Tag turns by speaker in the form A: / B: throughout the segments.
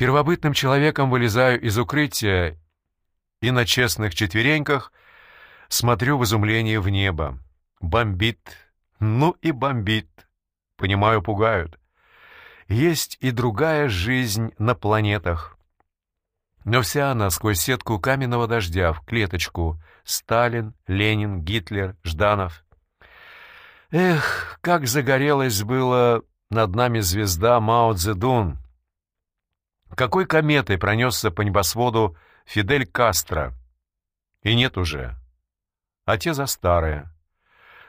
A: Первобытным человеком вылезаю из укрытия и на честных четвереньках смотрю в изумлении в небо. Бомбит, ну и бомбит. Понимаю, пугают. Есть и другая жизнь на планетах. Но вся она сквозь сетку каменного дождя в клеточку. Сталин, Ленин, Гитлер, Жданов. Эх, как загорелась было над нами звезда Мао Цзэдун. Какой кометой пронесся по небосводу Фидель Кастро. И нет уже. А те за старые.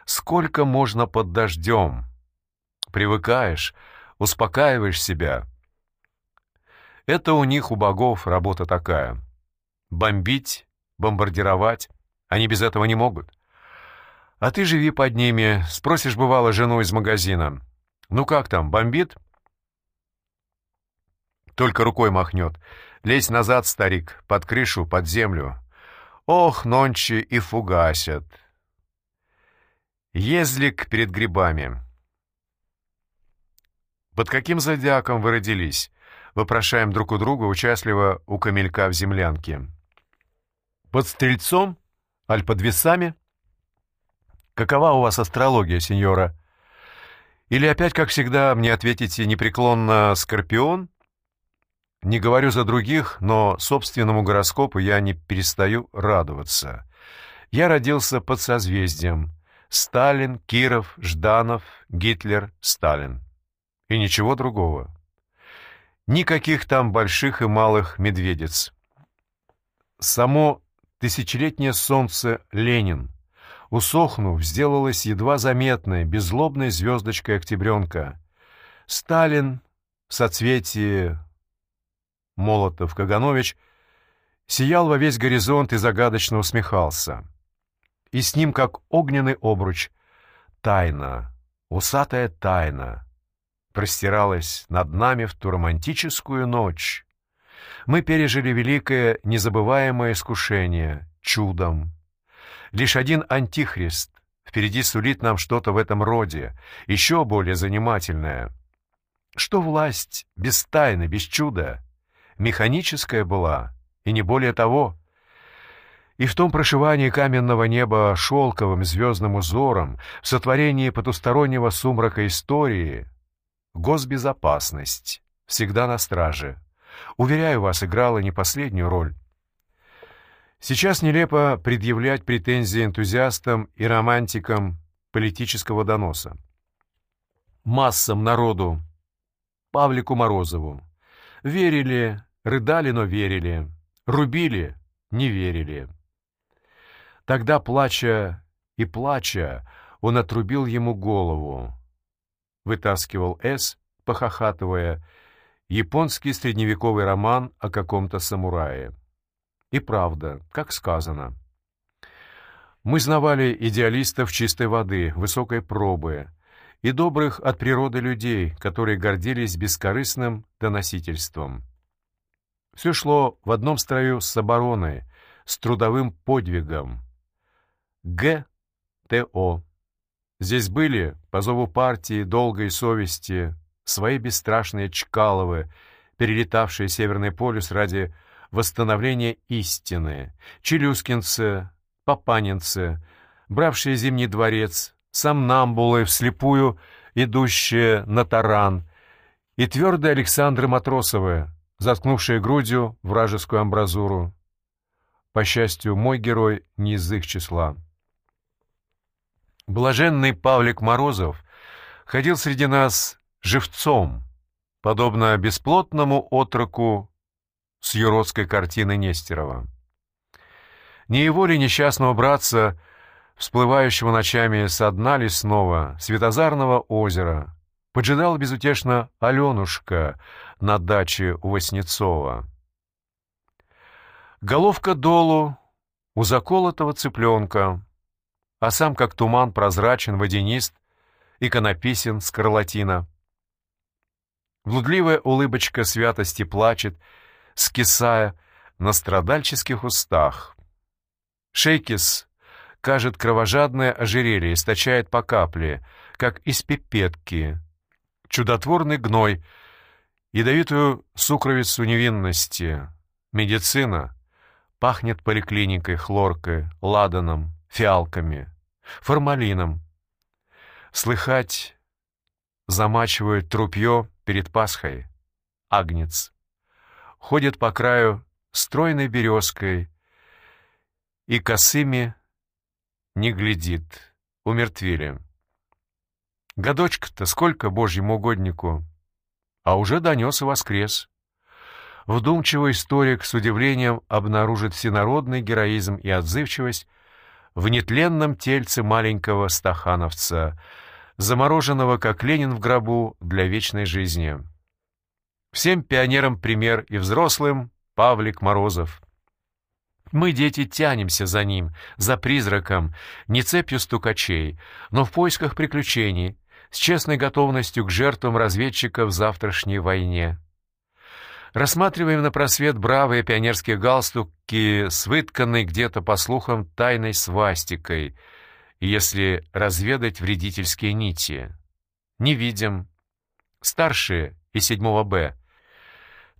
A: Сколько можно под дождем? Привыкаешь, успокаиваешь себя. Это у них, у богов, работа такая. Бомбить, бомбардировать. Они без этого не могут. А ты живи под ними, спросишь, бывало, жену из магазина. «Ну как там, бомбит?» Только рукой махнет. «Лезь назад, старик, под крышу, под землю. Ох, нончи и фугасят!» Езлик перед грибами. «Под каким зодиаком вы родились?» Вопрошаем друг у друга, участливо у камелька в землянке. «Под стрельцом? Аль под весами?» «Какова у вас астрология, сеньора?» «Или опять, как всегда, мне ответите непреклонно «Скорпион»?» Не говорю за других, но собственному гороскопу я не перестаю радоваться. Я родился под созвездием. Сталин, Киров, Жданов, Гитлер, Сталин. И ничего другого. Никаких там больших и малых медведец. Само тысячелетнее солнце Ленин, усохнув, сделалось едва заметной, беззлобной звездочкой октябренка. Сталин в соцветии Молотов, Каганович сиял во весь горизонт и загадочно усмехался и с ним, как огненный обруч, тайна, усатая тайна, простиралась над нами в ту романтическую ночь. Мы пережили великое, незабываемое искушение чудом. Лишь один антихрист впереди сулит нам что-то в этом роде, еще более занимательное. Что власть без тайны, без чуда? Механическая была, и не более того — и в том прошивании каменного неба шелковым звездным узором, в сотворении потустороннего сумрака истории, госбезопасность всегда на страже. Уверяю вас, играла не последнюю роль. Сейчас нелепо предъявлять претензии энтузиастам и романтикам политического доноса. Массам народу, Павлику Морозову. Верили, рыдали, но верили. Рубили, не верили. Тогда, плача и плача, он отрубил ему голову. Вытаскивал «С», похохатывая, японский средневековый роман о каком-то самурае. И правда, как сказано. Мы знавали идеалистов чистой воды, высокой пробы и добрых от природы людей, которые гордились бескорыстным доносительством. Все шло в одном строю с обороной, с трудовым подвигом, Г.Т.О. Здесь были, по зову партии, долгой совести, свои бесстрашные Чкаловы, перелетавшие Северный полюс ради восстановления истины, челюскинцы, папанинцы, бравшие Зимний дворец, сомнамбулы вслепую, идущие на таран, и твердые Александры Матросовы, заткнувшие грудью вражескую амбразуру. По счастью, мой герой не из их числа. Блаженный Павлик Морозов ходил среди нас живцом, подобно бесплотному отроку с юродской картины Нестерова. Не его ли несчастного братца, всплывающего ночами со дна лесного, светозарного озера, поджидал безутешно Аленушка на даче у Васнецова. Головка долу у заколотого цыпленка — а сам как туман прозрачен, водянист, иконописен, скарлатина. Блудливая улыбочка святости плачет, скисая на страдальческих устах. Шейкис кажет кровожадное ожерелье, источает по капле, как из пипетки, чудотворный гной, ядовитую сукровицу невинности, медицина пахнет поликлиникой, хлоркой, ладаном, фиалками, формалином. Слыхать замачивают трупье перед Пасхой, агнец. Ходит по краю стройной березкой и косыми не глядит, умертвили. Годочка-то сколько божьему угоднику, а уже донес и воскрес. Вдумчивый историк с удивлением обнаружит всенародный героизм и отзывчивость в нетленном тельце маленького стахановца, замороженного, как Ленин в гробу, для вечной жизни. Всем пионерам пример и взрослым Павлик Морозов. Мы, дети, тянемся за ним, за призраком, не цепью стукачей, но в поисках приключений, с честной готовностью к жертвам разведчиков в завтрашней войне. Рассматриваем на просвет бравые пионерские галстуки с где-то, по слухам, тайной свастикой, если разведать вредительские нити. Не видим. Старшие из 7 Б.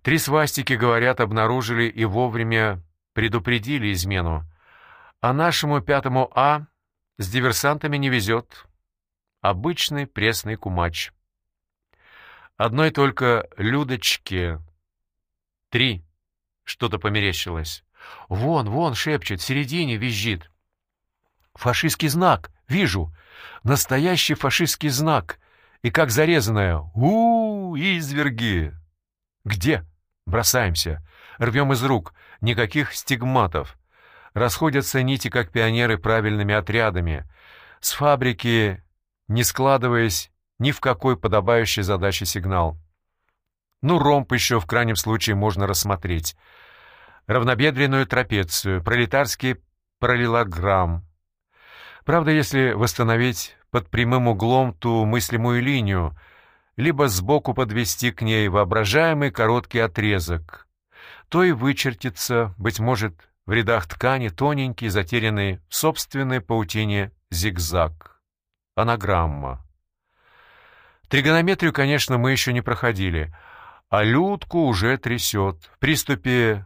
A: Три свастики, говорят, обнаружили и вовремя предупредили измену. А нашему пятому А с диверсантами не везет. Обычный пресный кумач. Одной только Людочке Три. Что-то померещилось. Вон, вон, шепчет, в середине визжит. Фашистский знак. Вижу. Настоящий фашистский знак. И как зарезанное. у, -у, -у изверги. Где? Бросаемся. Рвем из рук. Никаких стигматов. Расходятся нити, как пионеры, правильными отрядами. С фабрики, не складываясь ни в какой подобающей задаче сигнал. Ну, ромб еще в крайнем случае можно рассмотреть. Равнобедренную трапецию, пролетарский параллелограмм. Правда, если восстановить под прямым углом ту мыслимую линию, либо сбоку подвести к ней воображаемый короткий отрезок, то и вычертится, быть может, в рядах ткани тоненький, затерянный в собственной паутине зигзаг. Анаграмма. Тригонометрию, конечно, мы еще не проходили — а Людку уже трясет. В приступе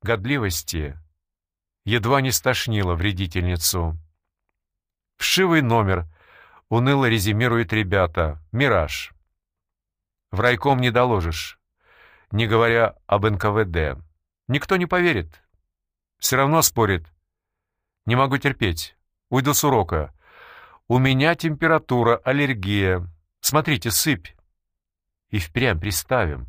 A: годливости едва не стошнило вредительницу. Вшивый номер. Уныло резюмирует ребята. «Мираж». В райком не доложишь, не говоря об НКВД. Никто не поверит. Все равно спорит. Не могу терпеть. Уйду с урока. У меня температура, аллергия. Смотрите, сыпь. И впрямь приставим.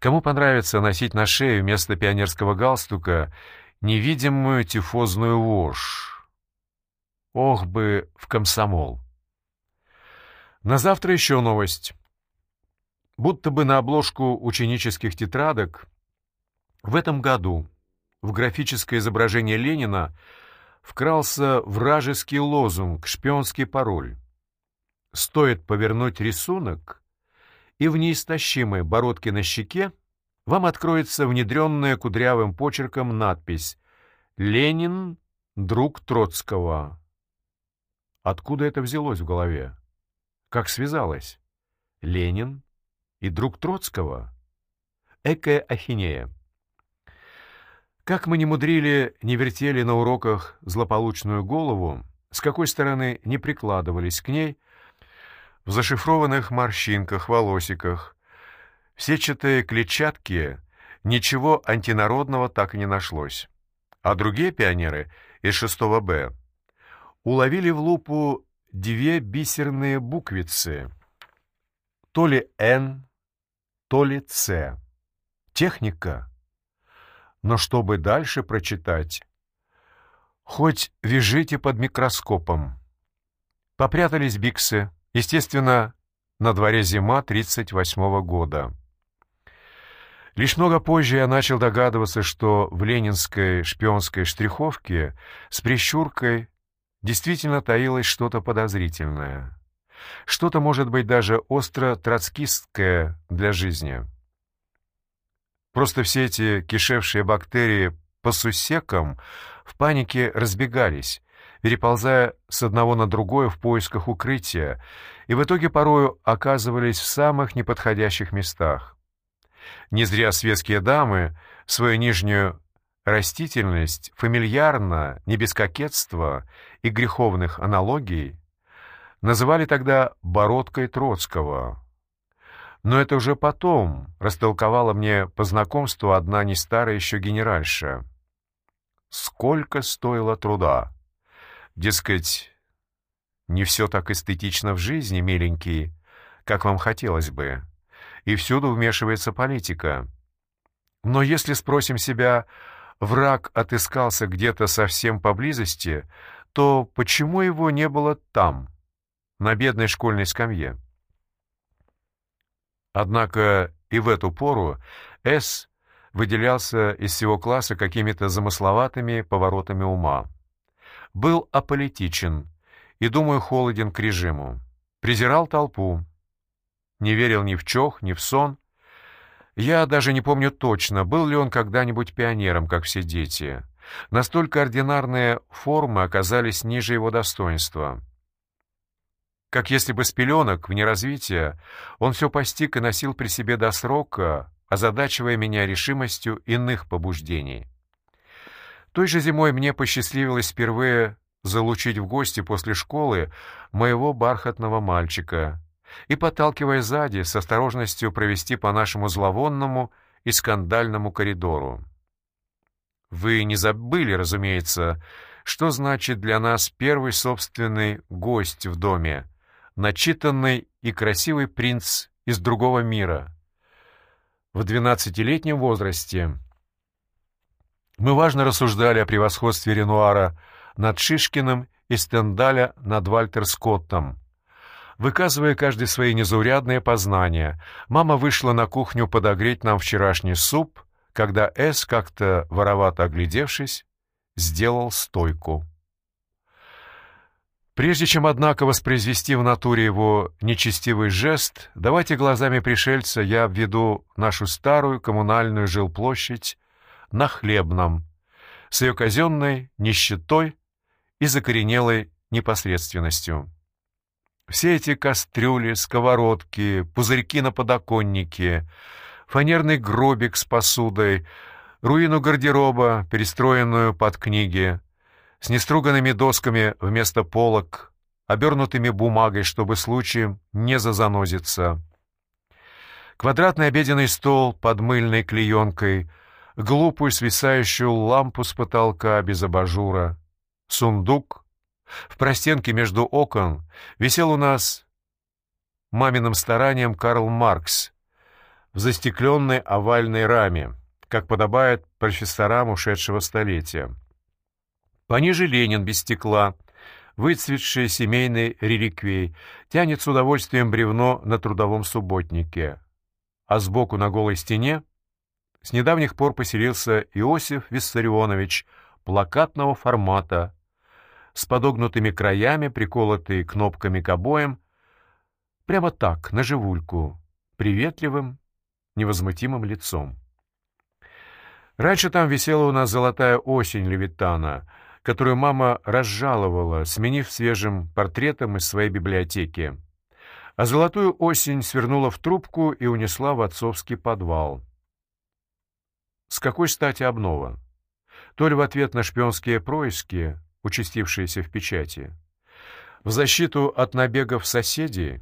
A: Кому понравится носить на шее вместо пионерского галстука невидимую тифозную вошь? Ох бы в комсомол! На завтра еще новость. Будто бы на обложку ученических тетрадок в этом году в графическое изображение Ленина вкрался вражеский лозунг, шпионский пароль. Стоит повернуть рисунок, и в неистощимой бородке на щеке вам откроется внедренная кудрявым почерком надпись «Ленин, друг Троцкого». Откуда это взялось в голове? Как связалось? Ленин и друг Троцкого? Экая ахинея. Как мы не мудрили, не вертели на уроках злополучную голову, с какой стороны не прикладывались к ней — в зашифрованных морщинках, волосиках, в сетчатые клетчатки ничего антинародного так и не нашлось. А другие пионеры из 6 Б уловили в лупу две бисерные буквицы, то ли «Н», то ли «Ц». Техника. Но чтобы дальше прочитать, хоть вяжите под микроскопом. Попрятались биксы, Естественно, на дворе зима 38-го года. Лишь много позже я начал догадываться, что в ленинской шпионской штриховке с прищуркой действительно таилось что-то подозрительное. Что-то, может быть, даже остро троцкистское для жизни. Просто все эти кишевшие бактерии по сусекам в панике разбегались, переползая с одного на другое в поисках укрытия, и в итоге порою оказывались в самых неподходящих местах. Не зря светские дамы свою нижнюю растительность фамильярно, не без кокетства и греховных аналогий, называли тогда «бородкой Троцкого». Но это уже потом растолковала мне по знакомству одна не старая еще генеральша. Сколько стоило труда! Дескать, не все так эстетично в жизни, миленький, как вам хотелось бы, и всюду вмешивается политика. Но если спросим себя, враг отыскался где-то совсем поблизости, то почему его не было там, на бедной школьной скамье? Однако и в эту пору С выделялся из всего класса какими-то замысловатыми поворотами ума. Был аполитичен и, думаю, холоден к режиму. Презирал толпу. Не верил ни в чох, ни в сон. Я даже не помню точно, был ли он когда-нибудь пионером, как все дети. Настолько ординарные формы оказались ниже его достоинства. Как если бы с пеленок, вне развития, он все постиг и носил при себе до срока, озадачивая меня решимостью иных побуждений. Той же зимой мне посчастливилось впервые залучить в гости после школы моего бархатного мальчика и, подталкивая сзади, с осторожностью провести по нашему зловонному и скандальному коридору. Вы не забыли, разумеется, что значит для нас первый собственный гость в доме, начитанный и красивый принц из другого мира. В двенадцатилетнем возрасте мы важно рассуждали о превосходстве Ренуара над Шишкиным и Стендаля над Вальтер Скоттом. Выказывая каждый свои незаурядные познания, мама вышла на кухню подогреть нам вчерашний суп, когда Эс, как-то воровато оглядевшись, сделал стойку. Прежде чем, однако, воспроизвести в натуре его нечестивый жест, давайте глазами пришельца я обведу нашу старую коммунальную жилплощадь на Хлебном, с ее казенной нищетой и закоренелой непосредственностью. Все эти кастрюли, сковородки, пузырьки на подоконнике, фанерный гробик с посудой, руину гардероба, перестроенную под книги, с неструганными досками вместо полок, обернутыми бумагой, чтобы случаем не зазанозиться. Квадратный обеденный стол под мыльной клеенкой, глупую свисающую лампу с потолка без абажура, сундук. В простенке между окон висел у нас маминым старанием Карл Маркс в застекленной овальной раме, как подобает профессорам ушедшего столетия. Пониже Ленин без стекла, выцветший семейный реликвий, тянет с удовольствием бревно на трудовом субботнике. А сбоку на голой стене с недавних пор поселился Иосиф Виссарионович плакатного формата, с подогнутыми краями, приколотый кнопками к обоям, прямо так, на живульку, приветливым, невозмутимым лицом. Раньше там висела у нас золотая осень Левитана — которую мама разжаловала, сменив свежим портретом из своей библиотеки. А золотую осень свернула в трубку и унесла в отцовский подвал. С какой стати обнова? То ли в ответ на шпионские происки, участившиеся в печати, в защиту от набегов соседей,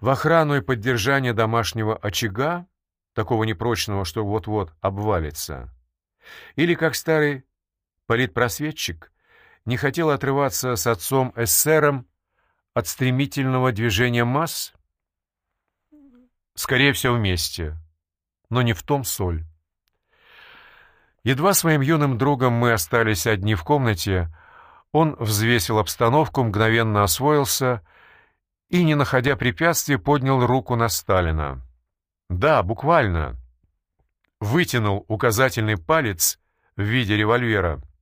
A: в охрану и поддержание домашнего очага, такого непрочного, что вот-вот обвалится, или, как старый политпросветчик не хотел отрываться с отцом-эсером от стремительного движения масс? Скорее всего, вместе, но не в том соль. Едва своим юным другом мы остались одни в комнате, он взвесил обстановку, мгновенно освоился и, не находя препятствий, поднял руку на Сталина. Да, буквально. Вытянул указательный палец в виде револьвера —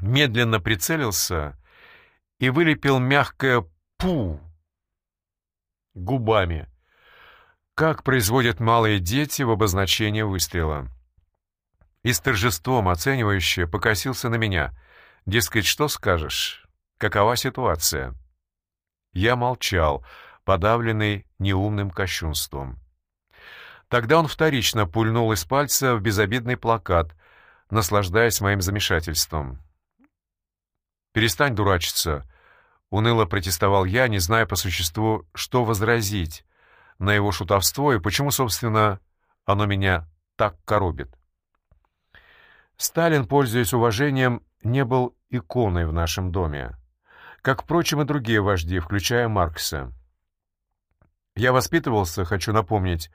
A: медленно прицелился и вылепил мягкое «пу» губами, как производят малые дети в обозначении выстрела. И с торжеством оценивающе покосился на меня. Дескать, что скажешь? Какова ситуация? Я молчал, подавленный неумным кощунством. Тогда он вторично пульнул из пальца в безобидный плакат, наслаждаясь моим замешательством. «Перестань дурачиться», — уныло протестовал я, не зная по существу, что возразить на его шутовство и почему, собственно, оно меня так коробит. Сталин, пользуясь уважением, не был иконой в нашем доме, как, впрочем, и другие вожди, включая Маркса. Я воспитывался, хочу напомнить,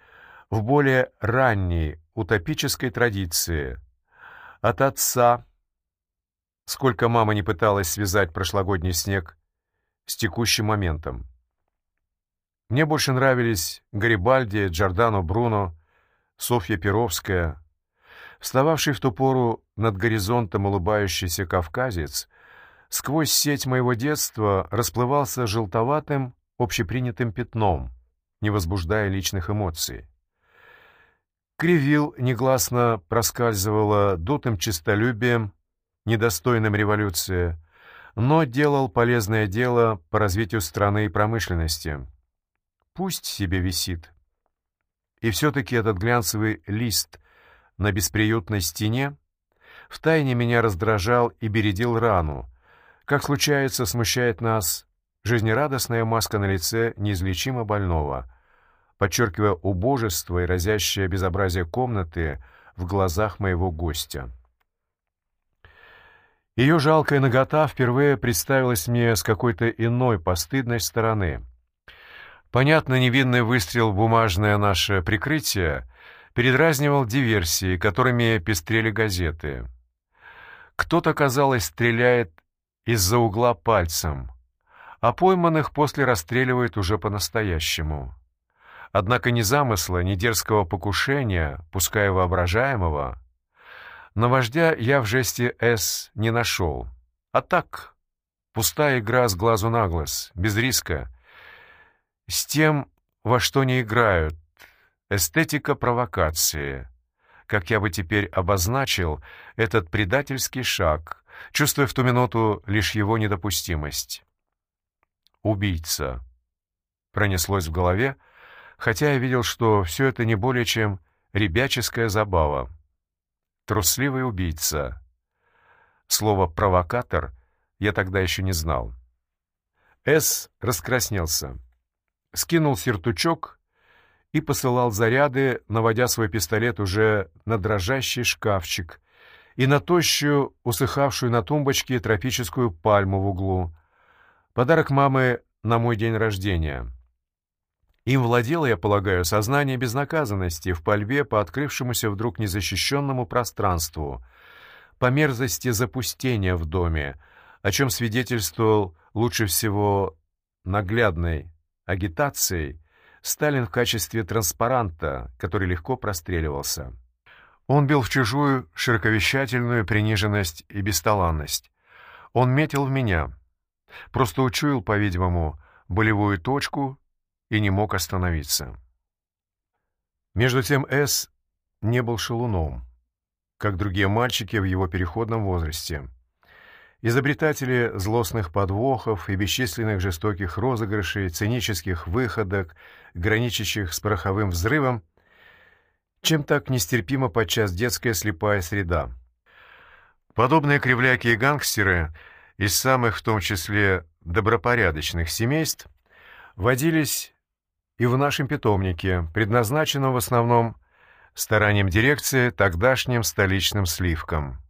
A: в более ранней утопической традиции. От отца, сколько мама не пыталась связать прошлогодний снег с текущим моментом. Мне больше нравились Гарибальди, Джордано Бруно, Софья Перовская. Встававший в ту пору над горизонтом улыбающийся кавказец сквозь сеть моего детства расплывался желтоватым общепринятым пятном, не возбуждая личных эмоций. Кривил негласно проскальзывало дутым честолюбием, недостойным революции, но делал полезное дело по развитию страны и промышленности. Пусть себе висит. И все-таки этот глянцевый лист на бесприютной стене втайне меня раздражал и бередил рану. Как случается, смущает нас жизнерадостная маска на лице неизлечимо больного — подчеркивая убожество и разящее безобразие комнаты в глазах моего гостя. Ее жалкая нагота впервые представилась мне с какой-то иной постыдной стороны. Понятно, невинный выстрел в бумажное наше прикрытие передразнивал диверсии, которыми пестрели газеты. Кто-то, казалось, стреляет из-за угла пальцем, а пойманных после расстреливают уже по-настоящему. Однако ни замысла, ни дерзкого покушения, пускай воображаемого, на вождя я в жесте «С» не нашел. А так, пустая игра с глазу на глаз, без риска. С тем, во что не играют. Эстетика провокации. Как я бы теперь обозначил этот предательский шаг, чувствуя в ту минуту лишь его недопустимость. «Убийца». Пронеслось в голове, — хотя я видел, что все это не более чем ребяческая забава. Трусливый убийца. Слово «провокатор» я тогда еще не знал. С раскраснелся, скинул сертучок и посылал заряды, наводя свой пистолет уже на дрожащий шкафчик и на тощую, усыхавшую на тумбочке тропическую пальму в углу. Подарок мамы на мой день рождения. Им владело, я полагаю, сознание безнаказанности в пальбе по открывшемуся вдруг незащищенному пространству, по мерзости запустения в доме, о чем свидетельствовал лучше всего наглядной агитацией Сталин в качестве транспаранта, который легко простреливался. Он бил в чужую широковещательную приниженность и бесталанность. Он метил в меня. Просто учуял, по-видимому, болевую точку и не мог остановиться. Между тем С не был шалуном, как другие мальчики в его переходном возрасте. Изобретатели злостных подвохов и бесчисленных жестоких розыгрышей, цинических выходок, граничащих с пороховым взрывом, чем так нестерпимо подчас детская слепая среда. Подобные кривляки и гангстеры из самых, в том числе, добропорядочных семейств водились и в нашем питомнике, предназначенном в основном старанием дирекции тогдашним столичным сливкам.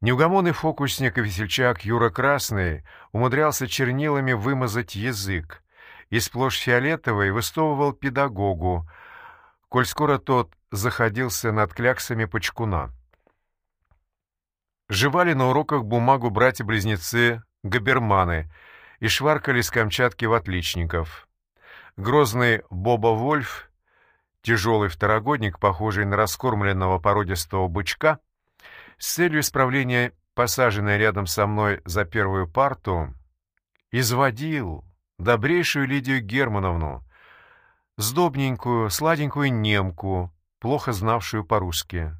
A: Неугомонный фокусник и весельчак Юра Красный умудрялся чернилами вымазать язык и сплошь фиолетовый выстовывал педагогу, коль скоро тот заходился над кляксами почкуна. Жевали на уроках бумагу братья-близнецы Габерманы и шваркали с Камчатки в отличников — Грозный Боба Вольф, тяжелый второгодник, похожий на раскормленного породистого бычка, с целью исправления посаженной рядом со мной за первую парту, изводил добрейшую Лидию Германовну, сдобненькую, сладенькую немку, плохо знавшую по-русски.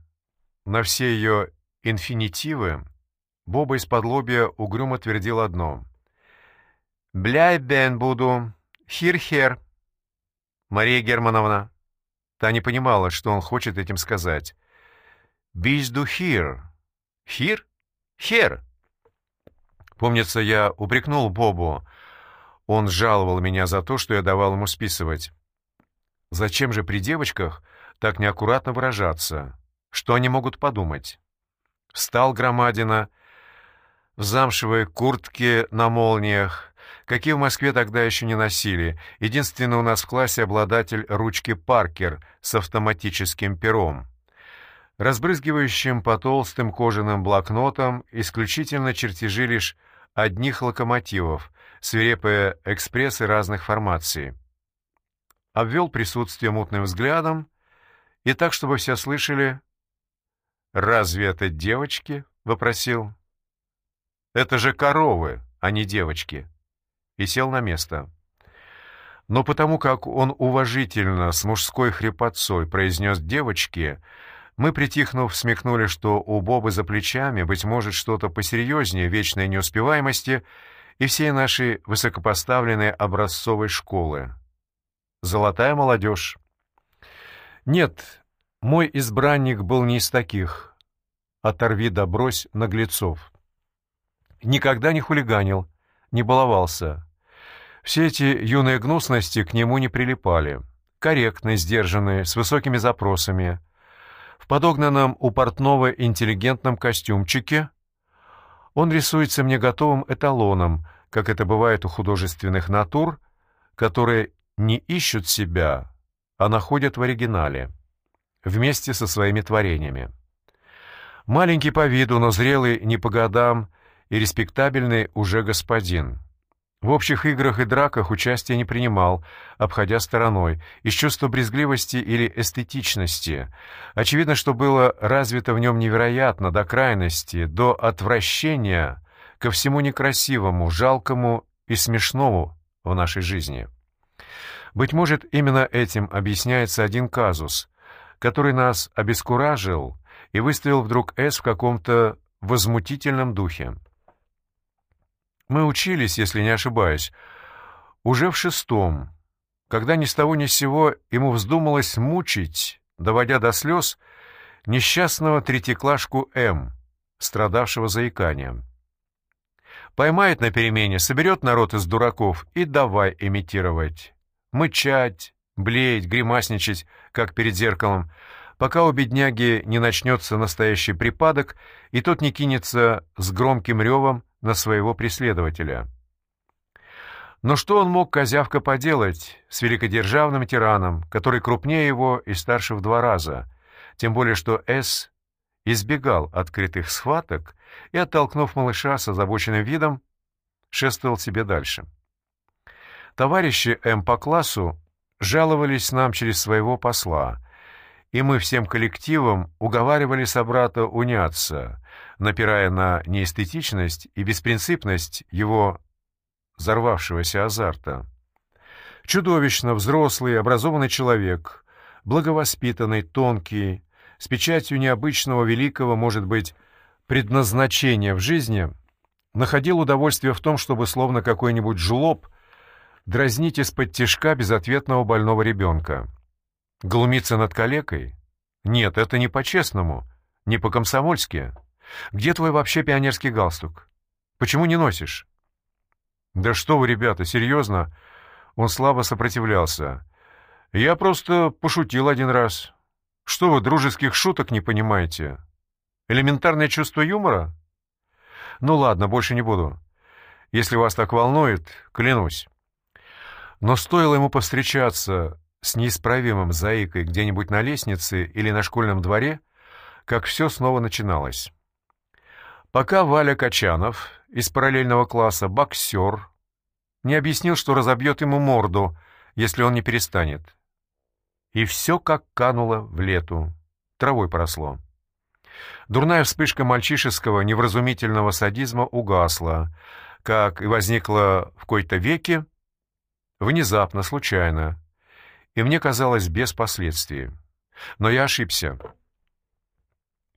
A: На все ее инфинитивы Боба из-под лобья угрюмо твердил одно. «Бляй бен буду, хир-хер». Мария Германовна. Та не понимала, что он хочет этим сказать. «Бись ду хир». «Хир? Хер!» Помнится, я упрекнул Бобу. Он жаловал меня за то, что я давал ему списывать. Зачем же при девочках так неаккуратно выражаться? Что они могут подумать? Встал громадина в замшевой куртке на молниях, какие в Москве тогда еще не носили. Единственный у нас в классе обладатель ручки Паркер с автоматическим пером. Разбрызгивающим по толстым кожаным блокнотам исключительно чертежи лишь одних локомотивов, свирепые экспрессы разных формаций. Обвел присутствие мутным взглядом и так, чтобы все слышали «Разве это девочки?» — вопросил. «Это же коровы, а не девочки». И сел на место. Но потому как он уважительно, с мужской хрипотцой произнес «девочки», мы, притихнув, смехнули, что у Бобы за плечами, быть может, что-то посерьезнее вечной неуспеваемости и всей нашей высокопоставленной образцовой школы. Золотая молодежь. Нет, мой избранник был не из таких. Оторви да наглецов. Никогда не хулиганил, не баловался. Все эти юные гнусности к нему не прилипали. Корректный, сдержанный, с высокими запросами. В подогнанном у портного интеллигентном костюмчике он рисуется мне готовым эталоном, как это бывает у художественных натур, которые не ищут себя, а находят в оригинале вместе со своими творениями. Маленький по виду, но зрелый не по годам и респектабельный уже господин. В общих играх и драках участия не принимал, обходя стороной, из чувства брезгливости или эстетичности. Очевидно, что было развито в нем невероятно, до крайности, до отвращения ко всему некрасивому, жалкому и смешному в нашей жизни. Быть может, именно этим объясняется один казус, который нас обескуражил и выставил вдруг С в каком-то возмутительном духе. Мы учились, если не ошибаюсь, уже в шестом, когда ни с того ни с сего ему вздумалось мучить, доводя до слез, несчастного третьеклашку М, страдавшего заиканием. Поймает на перемене, соберет народ из дураков и давай имитировать. Мычать, блеять, гримасничать, как перед зеркалом, пока у бедняги не начнется настоящий припадок, и тот не кинется с громким ревом на своего преследователя. Но что он мог, козявка, поделать с великодержавным тираном, который крупнее его и старше в два раза, тем более что С избегал открытых схваток и, оттолкнув малыша с озабоченным видом, шествовал себе дальше. Товарищи М по классу жаловались нам через своего посла, и мы всем коллективом уговаривали собрата уняться, напирая на неэстетичность и беспринципность его взорвавшегося азарта. Чудовищно взрослый, образованный человек, благовоспитанный, тонкий, с печатью необычного великого, может быть, предназначения в жизни, находил удовольствие в том, чтобы, словно какой-нибудь жлоб, дразнить из-под тишка безответного больного ребенка. Глумиться над калекой? Нет, это не по-честному, не по-комсомольски. Где твой вообще пионерский галстук? Почему не носишь?» «Да что вы, ребята, серьезно?» Он слабо сопротивлялся. «Я просто пошутил один раз. Что вы, дружеских шуток не понимаете? Элементарное чувство юмора? Ну ладно, больше не буду. Если вас так волнует, клянусь». Но стоило ему повстречаться с неисправимым заикой где-нибудь на лестнице или на школьном дворе, как все снова начиналось. Пока Валя Качанов из параллельного класса боксер не объяснил, что разобьет ему морду, если он не перестанет. И все как кануло в лету, травой поросло. Дурная вспышка мальчишеского невразумительного садизма угасла, как и возникла в кои-то веке, внезапно, случайно, и мне казалось без последствий. Но я ошибся.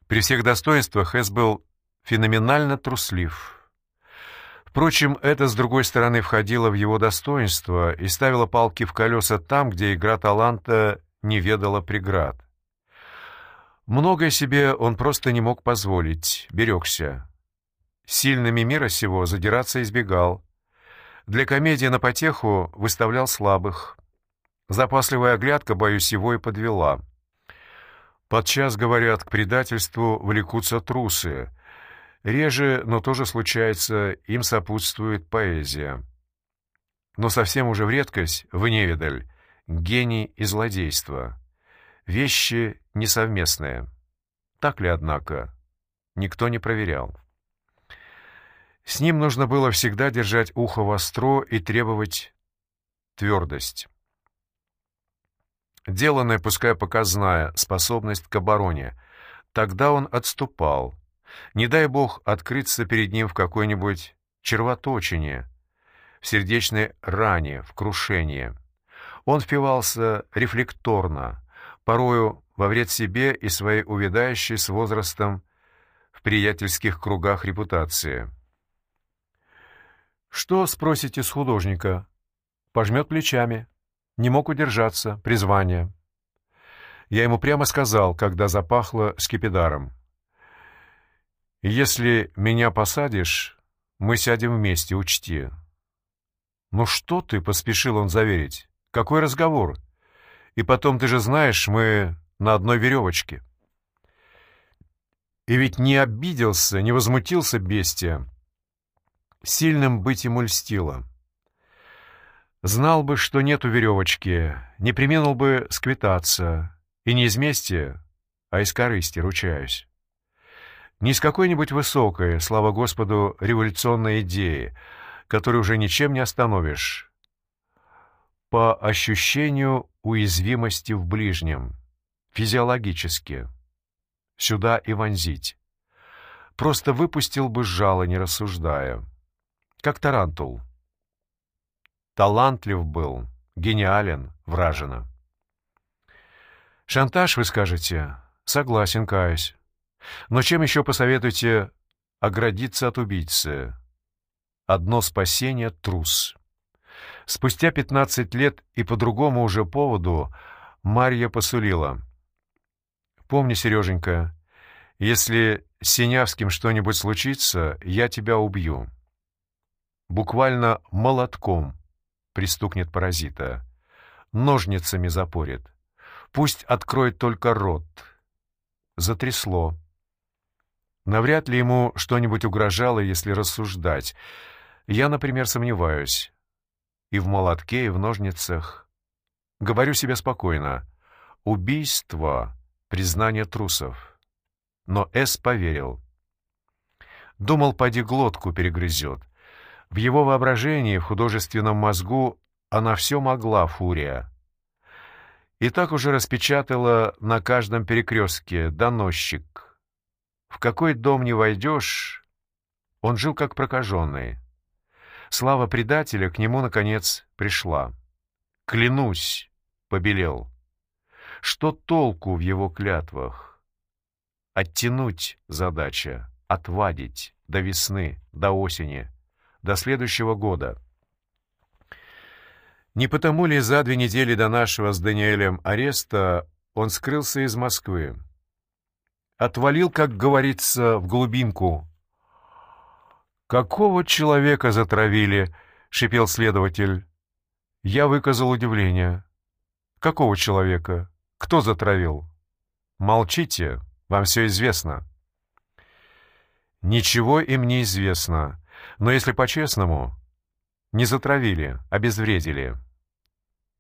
A: При всех достоинствах Эс был феноменально труслив. Впрочем, это, с другой стороны, входило в его достоинство и ставило палки в колеса там, где игра таланта не ведала преград. Многое себе он просто не мог позволить, берегся. Сильными мира сего задираться избегал. Для комедии на потеху выставлял слабых. Запасливая оглядка, боюсь, его и подвела. Подчас, говорят, к предательству влекутся трусы. Реже, но тоже случается, им сопутствует поэзия. Но совсем уже в редкость, в невидаль, гений и злодейство. Вещи несовместные. Так ли, однако, никто не проверял. С ним нужно было всегда держать ухо востро и требовать твердость. Деланная, пускай показная, способность к обороне. Тогда он отступал. Не дай бог открыться перед ним в какой-нибудь червоточине, в сердечной ране, в крушении. Он впивался рефлекторно, порою во вред себе и своей увядающей с возрастом в приятельских кругах репутации. «Что, спросите, с художника?» Пожмет плечами. Не мог удержаться, призвание. Я ему прямо сказал, когда запахло скипидаром. «Если меня посадишь, мы сядем вместе, учти». «Ну что ты?» — поспешил он заверить. «Какой разговор? И потом, ты же знаешь, мы на одной веревочке». И ведь не обиделся, не возмутился бестия. Сильным быть ему льстило. Знал бы, что нету веревочки, не применил бы сквитаться. И не из мести, а из корысти, ручаюсь. Не из какой-нибудь высокой, слава Господу, революционной идеи, которую уже ничем не остановишь. По ощущению уязвимости в ближнем, физиологически. Сюда и вонзить. Просто выпустил бы жало, не рассуждая. Как тарантул. Талантлив был, гениален, вражина. Шантаж, вы скажете? Согласен, каюсь. Но чем еще посоветуете оградиться от убийцы? Одно спасение — трус. Спустя пятнадцать лет и по другому уже поводу Марья посулила. «Помни, Сереженька, если с Синявским что-нибудь случится, я тебя убью». Буквально молотком пристукнет паразита, ножницами запорит. Пусть откроет только рот. Затрясло. Навряд ли ему что-нибудь угрожало, если рассуждать. Я, например, сомневаюсь. И в молотке, и в ножницах. Говорю себе спокойно. Убийство — признание трусов. Но С поверил. Думал, поди глотку перегрызет. В его воображении, в художественном мозгу она все могла, Фурия. И так уже распечатала на каждом перекрестке доносчик. В какой дом не войдешь, он жил как прокаженный. Слава предателя к нему, наконец, пришла. «Клянусь!» — побелел. Что толку в его клятвах? Оттянуть задача, отвадить до весны, до осени — до следующего года. Не потому ли за две недели до нашего с Даниэлем ареста он скрылся из Москвы? Отвалил, как говорится, в глубинку. «Какого человека затравили?» — шипел следователь. Я выказал удивление. «Какого человека? Кто затравил?» «Молчите, вам все известно». «Ничего им не известно. Но если по-честному, не затравили, обезвредили.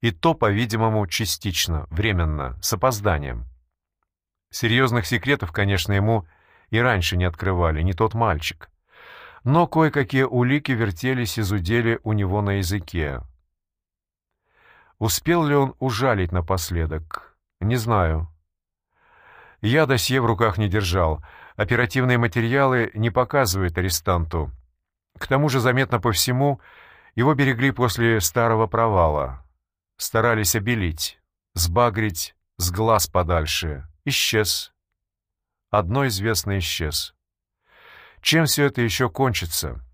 A: И то, по-видимому, частично, временно, с опозданием. Серьезных секретов, конечно, ему и раньше не открывали, не тот мальчик. Но кое-какие улики вертелись и зудели у него на языке. Успел ли он ужалить напоследок? Не знаю. Я досье в руках не держал. Оперативные материалы не показывают арестанту. К тому же, заметно по всему, его берегли после старого провала. Старались обелить, сбагрить с глаз подальше. Исчез. Одно известно исчез. Чем все это еще кончится?